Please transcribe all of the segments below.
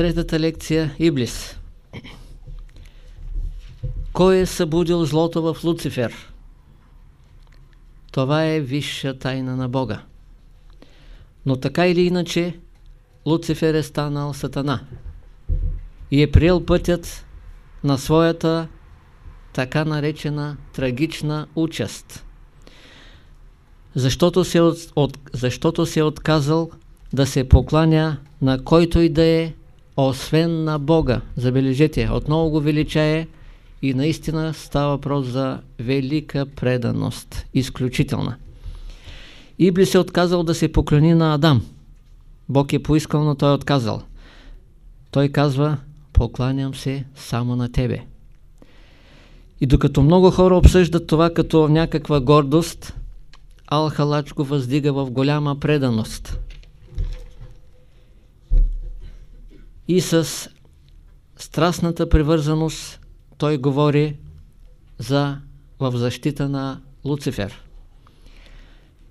Третата лекция – Иблис. Кой е събудил злото в Луцифер? Това е висша тайна на Бога. Но така или иначе, Луцифер е станал сатана и е приел пътят на своята така наречена трагична участ. Защото се, от, от, защото се е отказал да се покланя на който и да е, освен на Бога. Забележете, отново го величае и наистина става въпрос за велика преданост, изключителна. Ибли се отказал да се поклони на Адам. Бог е поискал, но той е отказал. Той казва, покланям се само на Тебе. И докато много хора обсъждат това като някаква гордост, Алхалач го въздига в голяма преданост. И с страстната привързаност той говори за в защита на Луцифер.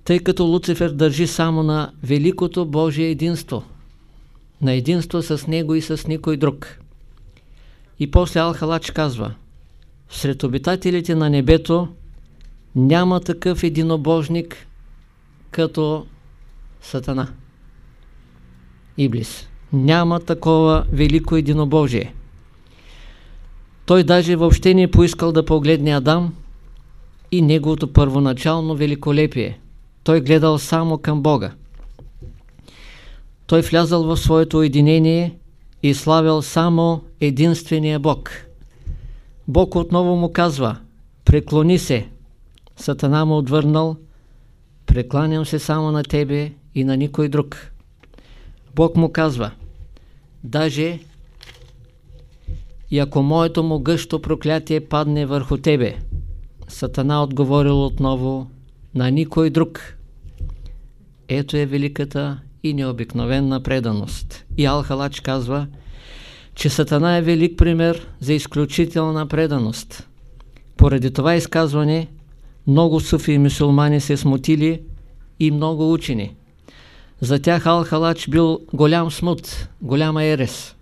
Тъй като Луцифер държи само на великото Божие единство, на единство с него и с никой друг. И после Алхалач казва, сред обитателите на небето няма такъв единобожник като Сатана. Иблис. Няма такова велико единобожие. Той даже въобще не е поискал да погледне Адам и неговото първоначално великолепие. Той гледал само към Бога. Той влязал в своето единение и славял само единствения Бог. Бог отново му казва, преклони се. Сатана му отвърнал, прекланям се само на тебе и на никой друг. Бог му казва, даже и ако моето му гъщо проклятие падне върху тебе, Сатана отговорил отново на никой друг. Ето е великата и необикновенна преданост. И Алхалач казва, че Сатана е велик пример за изключителна преданост. Поради това изказване много суфи и мусулмани се смутили и много учени. За тях Алхалач бил голям смут, голяма ерес.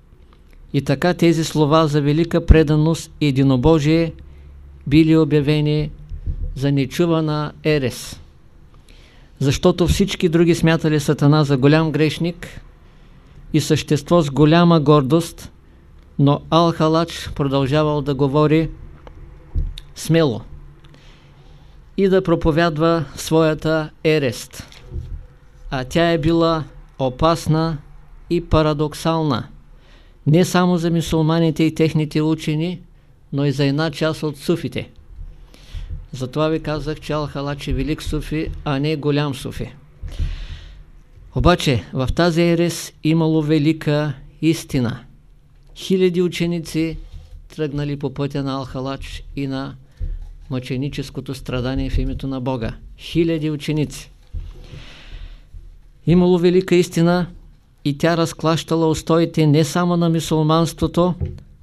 И така тези слова за велика преданост и единобожие били обявени за нечувана ерес. Защото всички други смятали Сатана за голям грешник и същество с голяма гордост, но Алхалач продължавал да говори смело и да проповядва своята ерест. А тя е била опасна и парадоксална. Не само за мусулманите и техните учени, но и за една част от суфите. Затова ви казах, че Алхалач е велик суфи, а не голям суфи. Обаче в тази ерес имало велика истина. Хиляди ученици тръгнали по пътя на Алхалач и на мъченическото страдание в името на Бога. Хиляди ученици. Имало велика истина и тя разклащала устоите не само на мисулманството,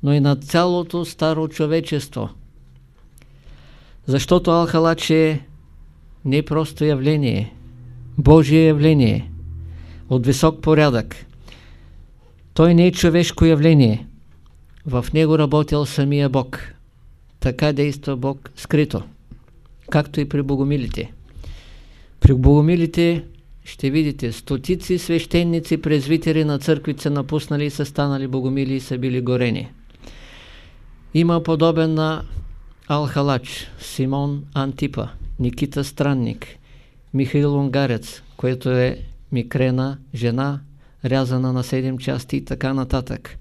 но и на цялото старо човечество. Защото Алхалач е не просто явление, Божие явление, от висок порядък. Той не е човешко явление. В него работил самия Бог. Така действа Бог скрито, както и при богомилите. При богомилите ще видите стотици свещеници, презвитери на църквите напуснали и са станали богомили и са били горени. Има подобен на Алхалач, Симон Антипа, Никита Странник, Михаил Унгарец, което е микрена жена, рязана на 7 части и така нататък.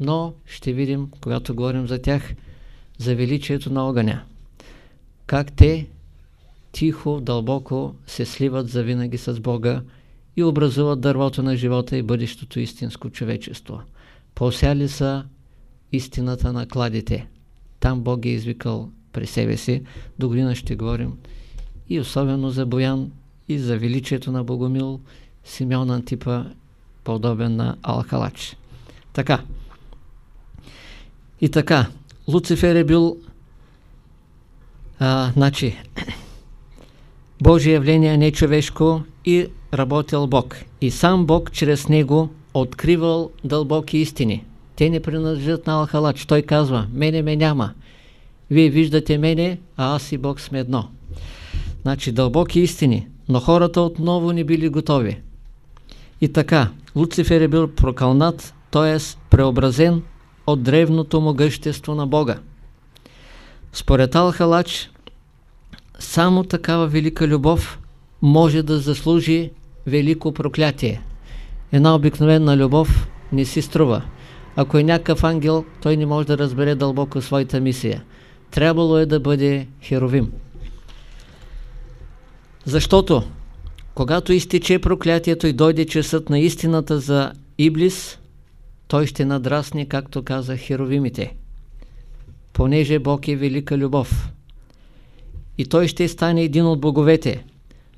Но ще видим, когато говорим за тях, за величието на огъня. Как те тихо, дълбоко се сливат завинаги с Бога и образуват дървото на живота и бъдещото истинско човечество. Посяли са истината на кладите. Там Бог е извикал при себе си. До година ще говорим и особено за Боян и за величието на Богомил, Симеон Антипа, подобен на Алхалач. Така. И така, Луцифер е бил а, значи, Божие явление, не човешко и работил Бог. И сам Бог чрез него откривал дълбоки истини. Те не принадлежат на Алхалач. Той казва, мене ме няма. Вие виждате мене, а аз и Бог сме едно. Значи дълбоки истини, но хората отново не били готови. И така, Луцифер е бил прокълнат, т.е. преобразен от древното могъщество на Бога. Според Алхалач, само такава велика любов може да заслужи велико проклятие. Една обикновена любов не си струва. Ако е някакъв ангел, той не може да разбере дълбоко своята мисия. Трябвало е да бъде херовим. Защото, когато изтече проклятието и дойде часът на истината за Иблис, той ще надрасне, както каза херовимите. Понеже Бог е велика любов. И той ще стане един от боговете,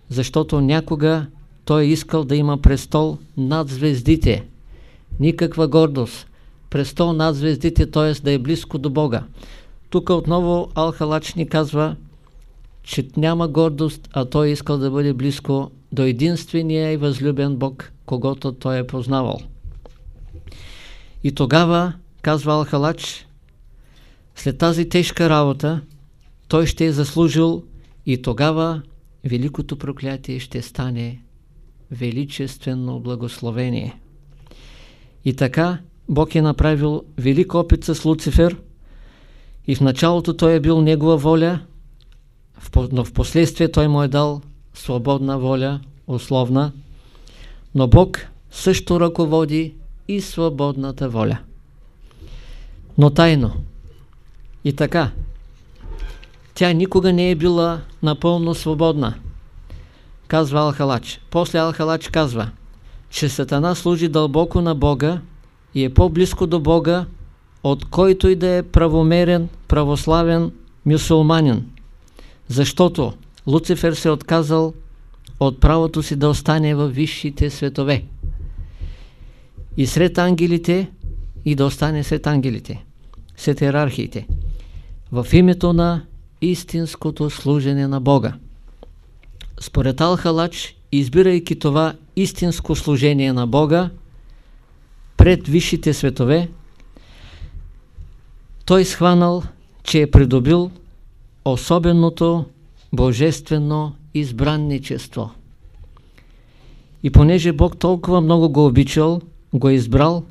защото някога той е искал да има престол над звездите. Никаква гордост. Престол над звездите, т.е. да е близко до Бога. Тук отново Алхалач ни казва, че няма гордост, а той е искал да бъде близко до единствения и възлюбен Бог, когато той е познавал. И тогава, казва Алхалач, след тази тежка работа, той ще е заслужил и тогава великото проклятие ще стане величествено благословение. И така Бог е направил велик опит с Луцифер и в началото той е бил негова воля, но в последствие той му е дал свободна воля, условна, но Бог също ръководи и свободната воля. Но тайно. И така, тя никога не е била напълно свободна казва Алхалач. После Алхалач казва, че Сатана служи дълбоко на Бога и е по-близко до Бога, от който и да е правомерен, православен мюсулманин. Защото Луцифер се е отказал от правото си да остане във висшите светове. И сред ангелите, и да остане сред ангелите, сред иерархиите, в името на истинското служене на Бога. Според Алхалач, избирайки това истинско служение на Бога пред висшите светове, той схванал, че е придобил особеното божествено избранничество. И понеже Бог толкова много го обичал, го е избрал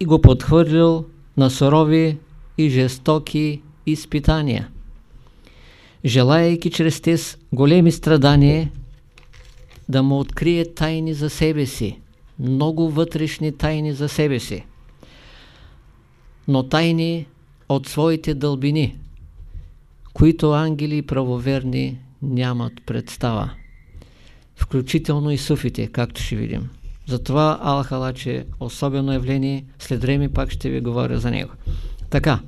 и го подхвърлил на сурови и жестоки изпитания желаяйки чрез тез големи страдания да му открие тайни за себе си, много вътрешни тайни за себе си, но тайни от своите дълбини, които ангели и правоверни нямат представа. Включително и суфите, както ще видим. Затова Алхалач е особено явление, след време пак ще ви говоря за него. Така,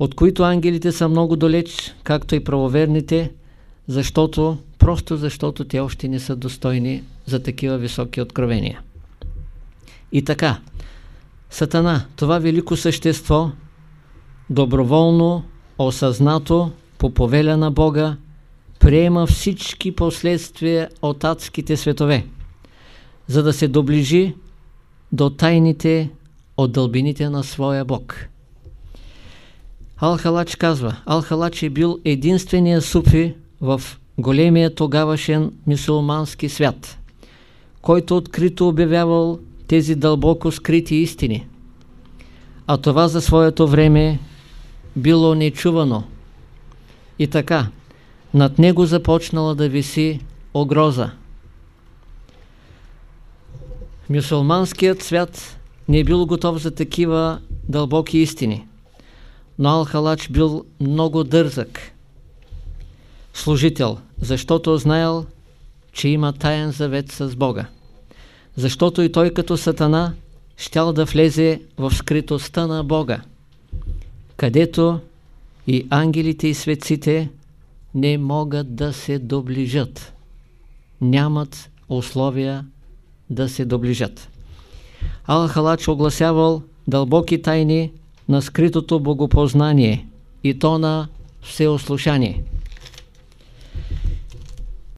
от които ангелите са много далеч, както и правоверните, защото, просто защото те още не са достойни за такива високи откровения. И така, Сатана, това велико същество, доброволно, осъзнато, по повеля на Бога, приема всички последствия от адските светове, за да се доближи до тайните от дълбините на своя Бог. Алхалач казва, Алхалач е бил единствения суфи в големия тогавашен мусулмански свят, който открито обявявал тези дълбоко скрити истини. А това за своето време било нечувано. И така, над него започнала да виси огроза. Мюсулманският свят не е бил готов за такива дълбоки истини но Алхалач бил много дързък служител, защото знаел, че има таен завет с Бога. Защото и той като сатана щял да влезе в скритостта на Бога, където и ангелите и светците не могат да се доближат. Нямат условия да се доближат. Алхалач огласявал дълбоки тайни на скритото богопознание и то на всеослушание.